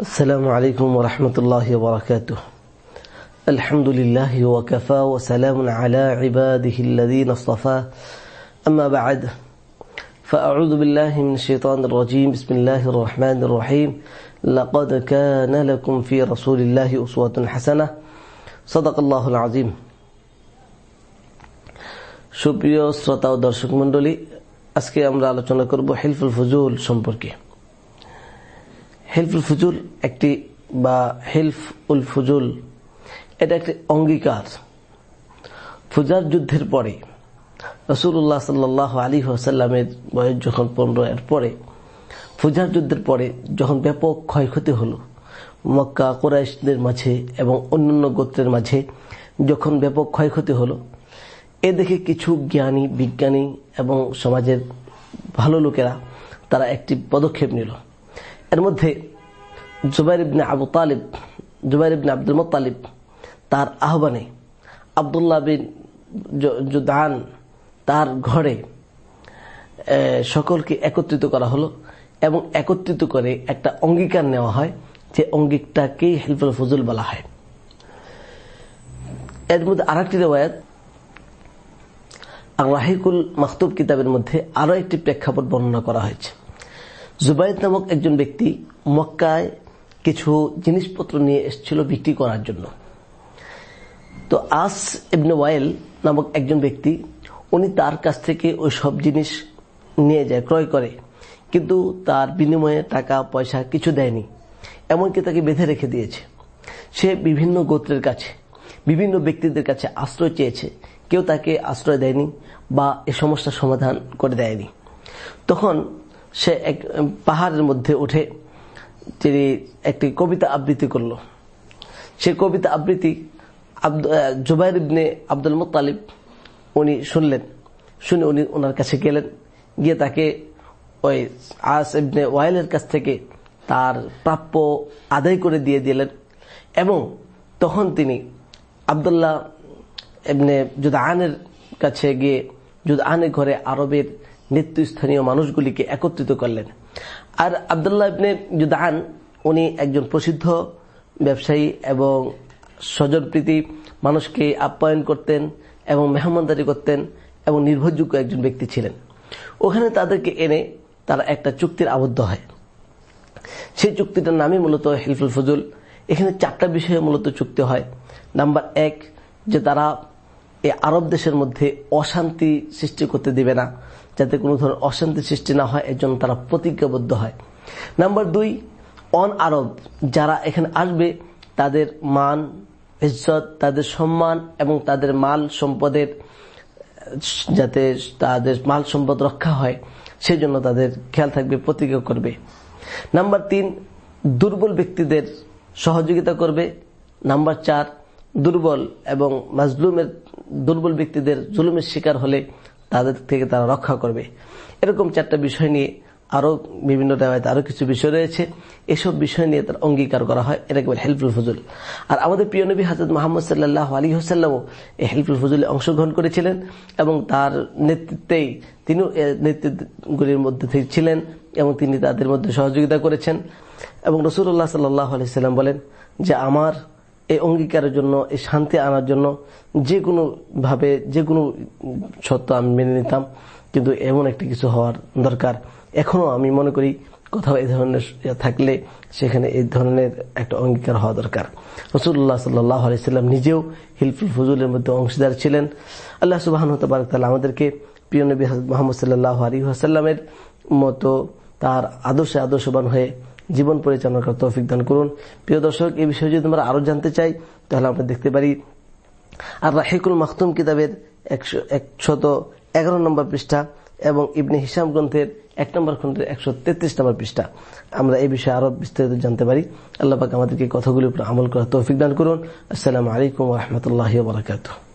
السلام عليكم ورحمة الله وبركاته الحمد لله وكفى وسلام على عباده الذين اصطفى أما بعد فأعوذ بالله من الشيطان الرجيم بسم الله الرحمن الرحيم لقد كان لكم في رسول الله أسوة حسنة صدق الله العظيم সুপ্রিয় শ্রোতা ও দর্শক মন্ডলী আজকে আমরা আলোচনা করব হেলফুল ফজুল সম্পর্কে হেলফুল ফজুল একটি বা হেলফ উল ফজুল, এটা একটি অঙ্গীকার। ফুজার যুদ্ধের পরে রসুল্লাহ সাল্লাহ আলী হাসাল্লামের বয়স যখন পনেরো, এর পরে ফুজার যুদ্ধের পরে যখন ব্যাপক ক্ষয়ক্ষতি হলো, মক্কা কোরাইশদের মাঝে এবং অন্যান্য গোত্রের মাঝে যখন ব্যাপক ক্ষয়ক্ষতি হলো, এ দেখে কিছু জ্ঞানী, বিজ্ঞানী এবং সমাজের ভালো লোকেরা তারা একটি পদক্ষেপ নিল। এর মধ্যে জুবাইর ইবনে আবু তালিব, জুবাইর ইবনে আব্দুল মোতালিব তার আহ্বানে আবদুল্লাহ বিন জুদান তার ঘরে সকলকে একত্রিত করা হলো এবং একত্রিত করে একটা অঙ্গীকার নেওয়া হয় যে অঙ্গীকটাকেই হেলফুল ফজুল বলা হয়। এর মধ্যে আর একটি রেওয়ায়ত রাহিকুল মাহতুব কিতাবের মধ্যে আরও একটি প্রেক্ষাপট বর্ণনা করা হয়েছে। জুবাইদ নামক একজন ব্যক্তি মক্কায় কিছু জিনিসপত্র নিয়ে এসেছিল বিক্রি করার জন্য। তো আস ইবনে ওয়াইল নামক একজন ব্যক্তি, উনি তার কাছ থেকে ওই সব জিনিস নিয়ে যায়, ক্রয় করে। কিন্তু তার বিনিময়ে টাকা, পয়সা কিছু দেয়নি। এমনকি তাকে বেঁধে রেখে দিয়েছে। সে বিভিন্ন গোত্রের কাছে, বিভিন্ন ব্যক্তিদের কাছে আশ্রয় চেয়েছে। কেউ তাকে আশ্রয় দেয়নি বা এ সমস্যার সমাধান করে দেয়নি। তখন সে এক পাহাড়ের মধ্যে উঠে তিনি একটি কবিতা আবৃত্তি করল। সে কবিতা আবৃত্তি জুবাইর ইবনে আব্দুল মোত্তালিব উনি শুনলেন। শুনে উনি ওনার কাছে গেলেন। গিয়ে তাকে ওই আস ইবনে ওয়াইলের কাছ থেকে তার প্রাপ্য আদায় করে দিয়ে দিলেন এবং তখন তিনি আবদুল্লাহ এমনি জুদানের কাছে গিয়ে জুদানের ঘরে আরবের নেতৃস্থানীয় মানুষগুলিকে একত্রিত করলেন। আর আবদুল্লাহ ইবনে জুদান উনি একজন প্রসিদ্ধ ব্যবসায়ী এবং স্বজনপ্রীতি মানুষকে আপ্যায়ন করতেন এবং মেহমানদারি করতেন এবং নির্ভরযোগ্য একজন ব্যক্তি ছিলেন। ওখানে তাদেরকে এনে তারা একটা চুক্তির আবদ্ধ হয়। সেই চুক্তিটার নামই মূলত হিলফুল ফজুল। এখানে চারটা বিষয়ে মূলত চুক্তি হয়। নাম্বার এক, যে তারা এই আরব দেশের মধ্যে অশান্তি সৃষ্টি করতে দিবে না। যাতে কোনো ধরনের অশান্তি সৃষ্টি না হয় এর জন্য তারা প্রতিজ্ঞাবদ্ধ হয়। নাম্বার দুই, অন আরব, যারা এখানে আসবে, তাদের মান, ইজ্জত, তাদের সম্মান এবং তাদের মাল সম্পদের, যাতে তাদের মাল সম্পদ রক্ষা হয় সেই জন্য তাদের খেয়াল থাকবে, প্রতিজ্ঞা করবে। নাম্বার তিন, দুর্বল ব্যক্তিদের সহযোগিতা করবে। নাম্বার চার, দুর্বল এবং মাজলুমের, দুর্বল ব্যক্তিদের জুলুমের শিকার হলে তাদের থেকে তারা রক্ষা করবে। এরকম চারটা বিষয় নিয়ে আরও বিভিন্ন রেওয়ায়তে আরও কিছু বিষয় রয়েছে। এসব বিষয় নিয়ে তার অঙ্গীকার করা হয়। এটাকে বলে হেল্পফুল ফজুল। আর আমাদের প্রিয় নবী হাজরত মোহাম্মদ সাল্লাহ আলী হোসাল্লামও এই হেল্পফুল ফজুলে অংশগ্রহণ করেছিলেন এবং তার নেতৃত্বেই তিনিও নেতৃত্বগুলির মধ্যে ছিলেন এবং তিনি তাদের মধ্যে সহযোগিতা করেছেন। এবং রসুল্লাহ সাল্লাহ আলি সাল্লাম বলেন যে, আমার এই অঙ্গীকারের জন্য, এই শান্তি আনার জন্য যে কোনো ভাবে যে কোনো সত্য আমি মেনে নিতাম। কিন্তু এমন একটি কিছু হওয়ার দরকার। এখনও আমি মনে করি কোথাও এই ধরনের থাকলে সেখানে এই ধরনের একটা অঙ্গীকার হওয়া দরকার। রসুল্লাহ সাল্লাহ আলাইসাল্লাম নিজেও হিলফুল ফজুলের মধ্যে অংশীদার ছিলেন। আল্লাহ সুবাহন তালা আমাদেরকে প্রিয় নবী মোহাম্মদ সাল্লাহ আলী আসাল্লামের মতো তার আদর্শে আদর্শবান হয়ে জীবন পরিচালনা করার তৌফিক দান করুন। প্রিয় দর্শক, এই বিষয়ে যদি আমরা আরও জানতে চাই, তাহলে আমরা দেখতে পারি আর রাহিকুল মাহতুম কিতাবের একশত এগারো নম্বর পৃষ্ঠা এবং ইবনে হিসাম গ্রন্থের এক নম্বর খন্ডের একশো তেত্রিশ নম্বর পৃষ্ঠা। আমরা এই বিষয়ে আরও বিস্তারিত জানতে পারি। আল্লাহ আমাদেরকে কথাগুলির উপর আমল করার তৌফিক দান করুন। আসসালামু আলাইকুম রহমতুল্লাহ বারকাতুহ।